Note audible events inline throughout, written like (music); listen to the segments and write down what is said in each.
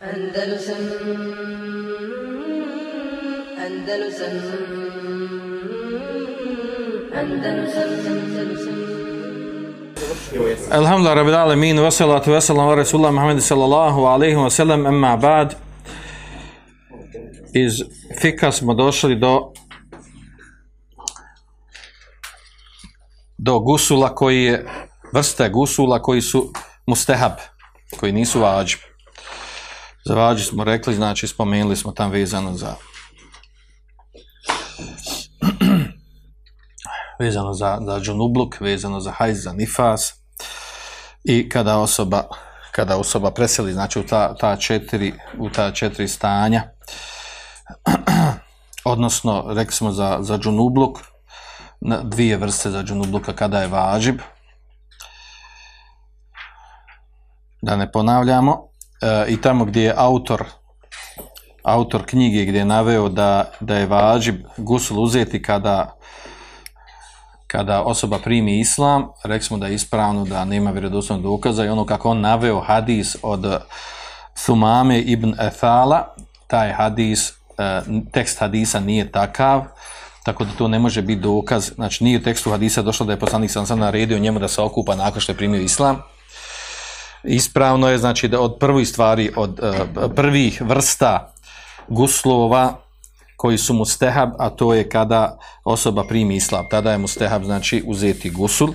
Andalusam Andalusam Andalusam Andalusam. Alhamdulillah rabbil alamin wa salatu wa salam wa rasulullah Muhammad sallallahu alaihi wa sallam. Amma ba'd iz fika smo došli do do gusula koji je vrste gusula koji su mustehab koji nisu vađib za vađu smo rekli znači spomenuli smo tam vezano za (clears throat) vezano za, za džunubluk, vezano za hajz, za nifas. I kada osoba kada osoba preseli znači u ta, ta četiri u ta četiri stanja (clears throat) odnosno rekli smo za, za džunubluk na dvije vrste za džunubluka kada je važib. Da ne ponavljamo i tamo gdje je autor autor knjige gdje je naveo da, da je vađib gusul uzeti kada kada osoba primi islam, rekli smo da je ispravno da nema vjerodostojnog dokaza i ono kako on naveo hadis od Sumame ibn Ethala, taj hadis, e, tekst hadisa nije takav, tako da to ne može biti dokaz, znači nije u tekstu hadisa došlo da je poslanik sam sam naredio njemu da se okupa nakon što je primio islam. Ispravno je, znači, da od prvih stvari, od uh, prvih vrsta guslova, koji su mustehab, a to je kada osoba primi islam. Tada je mustehab, znači, uzeti gusul.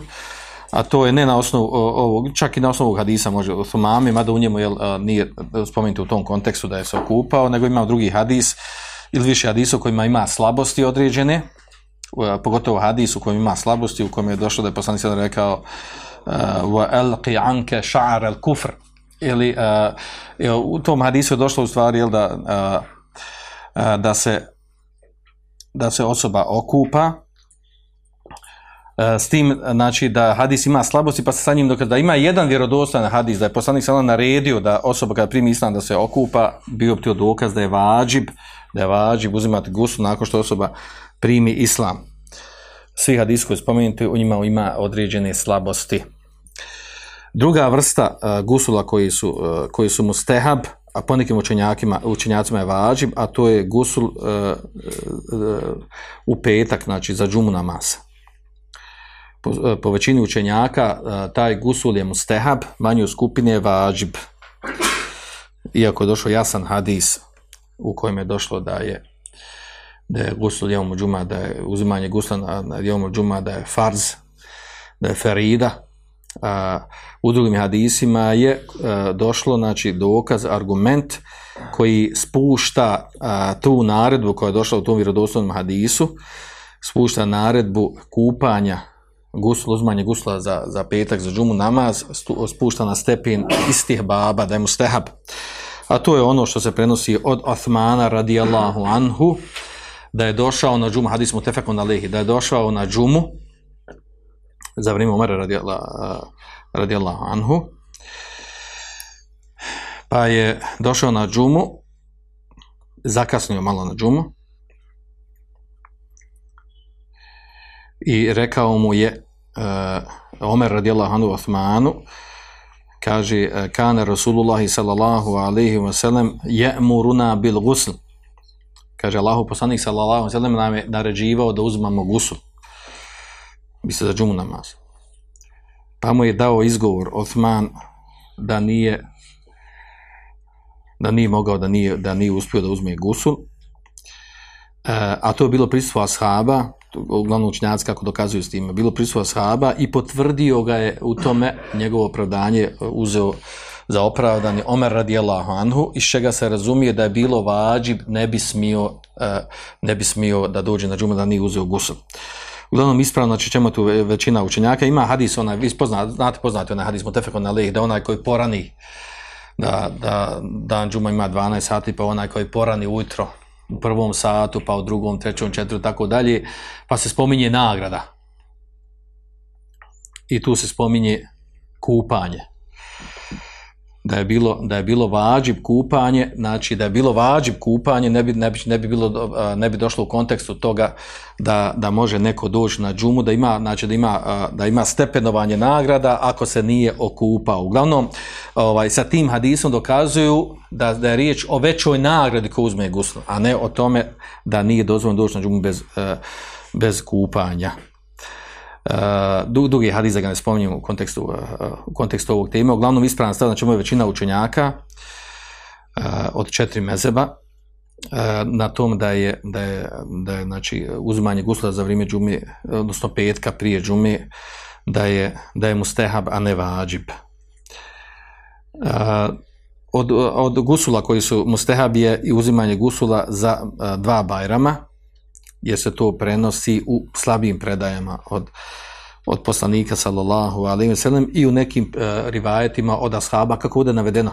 A to je ne na osnovu ovog, čak i na osnovu hadisa može u mada u njemu je, eh, nije spomenuto u tom kontekstu da je se okupao, nego ima drugi hadis ili više hadisa u kojima ima slabosti određene, eh, pogotovo hadis u kojem ima slabosti, u kojem je došlo da je poslanik sada rekao uh, Eh, alqi anke ša'ar al kufr ili uh, u tom hadisu je došlo u stvari jel, da, uh, uh, da se da se osoba okupa s tim znači da hadis ima slabosti pa se sa njim dokaz da ima jedan vjerodostojan hadis da je poslanik sallallahu naredio da osoba kada primi islam da se okupa bio bi to dokaz da je vađib da je vađib uzimati gusu nakon što osoba primi islam svi hadisi koji spomenuti u njima ima određene slabosti druga vrsta uh, gusula koji su, uh, koji su mustehab a po nekim učenjakima, učenjacima je vađib, a to je gusul uh, uh, u petak, znači za džumu masa. Po, uh, po većini učenjaka uh, taj gusul je mustehab, manju skupine je vađib. Iako je došao jasan hadis u kojem je došlo da je da je gusul jeomu džuma, da je uzimanje gusla na, na jeomu džuma, da je farz, da je ferida, a, u drugim hadisima je a, došlo znači dokaz, argument koji spušta a, tu naredbu koja je došla u tom vjerodoslovnom hadisu, spušta naredbu kupanja gusla, uzmanje gusla za, za petak, za džumu namaz, spušta na stepen istih baba, da je mu stehab. A to je ono što se prenosi od Othmana radijallahu anhu, da je došao na džumu, hadis mu tefekun alehi, da je došao na džumu, za vrijeme Umara radijallahu anhu. Pa je došao na džumu, zakasnio malo na džumu i rekao mu je uh, Omer radijallahu anhu Osmanu, kaže, eh, kana Rasulullah sallallahu alaihi wa sallam je'muruna bil gusl. Kaže, Allahu poslanik sallallahu alaihi wa sallam nam je naređivao da uzmamo gusul bi se za džumu namaz. Pa mu je dao izgovor Osman da nije da nije mogao, da nije, da nije uspio da uzme gusul. E, a to je bilo prisustvo ashaba, uglavnom učenjaci kako dokazuju s tim, bilo prisustvo ashaba i potvrdio ga je u tome njegovo opravdanje uzeo za opravdanje Omer radijallahu anhu, iz čega se razumije da je bilo vađib, ne bi smio, e, ne bi smio da dođe na džumu da nije uzeo gusul. Uglavnom ispravno, znači čemu tu većina učenjaka, ima hadis, onaj, vi spozna, znate poznati onaj hadis, mutefekon na da onaj koji porani, da, da dan džuma ima 12 sati, pa onaj koji porani ujutro, u prvom satu, pa u drugom, trećom, četvrtom, tako dalje, pa se spominje nagrada. I tu se spominje kupanje da je bilo da je bilo vađib kupanje, znači da je bilo vađib kupanje, ne bi, ne bi, ne bi bilo ne bi došlo u kontekstu toga da, da može neko doći na džumu, da ima znači da ima da ima stepenovanje nagrada ako se nije okupao. Uglavnom ovaj sa tim hadisom dokazuju da, da je riječ o većoj nagradi ko uzme gusl, a ne o tome da nije dozvoljeno doći na džumu bez e, bez kupanja. Uh, dugi hadis da ga ne spominjem u kontekstu, uh, u kontekstu ovog teme. Uglavnom ispravan stav, znači moja većina učenjaka uh, od četiri mezeba uh, na tom da je, da je, da je znači, uzimanje gusla za vrijeme džume, odnosno petka prije džume, da je, da je mustehab, a ne vađib. Uh, od, od gusula koji su mustehab je i uzimanje gusula za uh, dva bajrama, jer se to prenosi u slabim predajama od, od poslanika sallallahu alejhi ve sellem i u nekim e, rivajetima od ashaba kako je navedeno.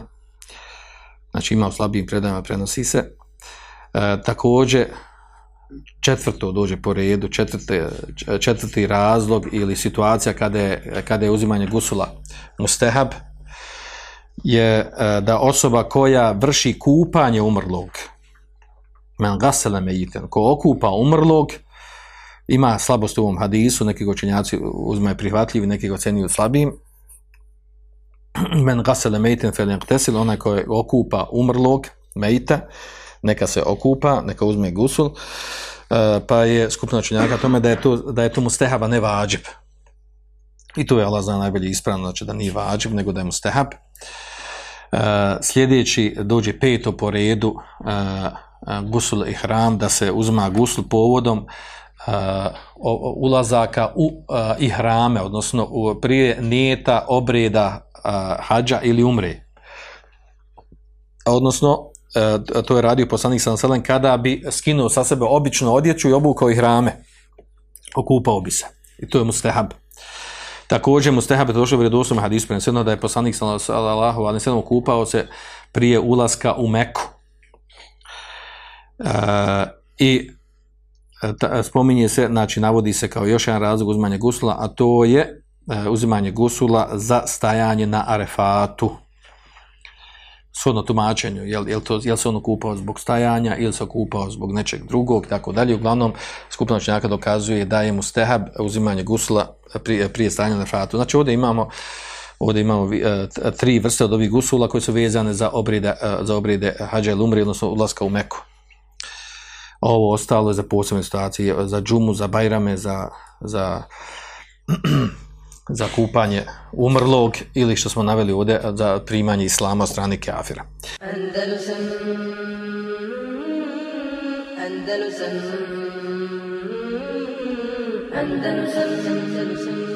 Znači ima u slabijim predajama prenosi se. E, također četvrto dođe po redu, četvrte, četvrti razlog ili situacija kada je, kada je uzimanje gusula mustehab je e, da osoba koja vrši kupanje umrlog, men gasele mejiten, ko okupa umrlog, ima slabost u ovom hadisu, neki ga učenjaci uzmaju prihvatljivi, neki ga ceniju slabim, (clears throat) men gasele mejiten fel jaktesil, onaj ko okupa umrlog, mejita, neka se okupa, neka uzme gusul, e, pa je skupna učenjaka tome da je to, da je to mustehaba ne vađib. I tu je Allah zna najbolje ispravno, znači da nije vađib, nego da je mustehab. Uh, sljedeći dođe peto po redu uh, gusul ihram, da se uzma gusul povodom uh, ulazaka u uh, ihrame, odnosno u, prije nijeta obreda uh, hađa ili umre. Odnosno, uh, to je radio poslanik sam selen, kada bi skinuo sa sebe običnu odjeću i obukao ihrame, okupao bi se. I to je mustehab. Također mustehab je došlo u hadisu, preneseno da je poslanik sallallahu alaihi sallam okupao se prije ulaska u Meku. I e, ta, spominje se, znači navodi se kao još jedan razlog uzmanja gusula, a to je e, uzimanje gusula za stajanje na arefatu. Svodno tumačenju, jel, jel, to, jel se ono kupao zbog stajanja ili se kupao zbog nečeg drugog, tako dalje. Uglavnom, skupna činjaka dokazuje da je mu stehab uzimanje gusula prije, prije stajanja na arefatu. Znači ovdje imamo Ovdje imamo e, tri vrste od ovih gusula koji su vezane za obrede, za obrede hađa ili umri, odnosno ulaska u Meku ovo ostalo je za posebne situacije, za džumu, za bajrame, za, za, (clears throat) za kupanje umrlog ili što smo naveli ovdje za primanje islama od strane kafira. Andalusam Andalusam Andalusam Andalusam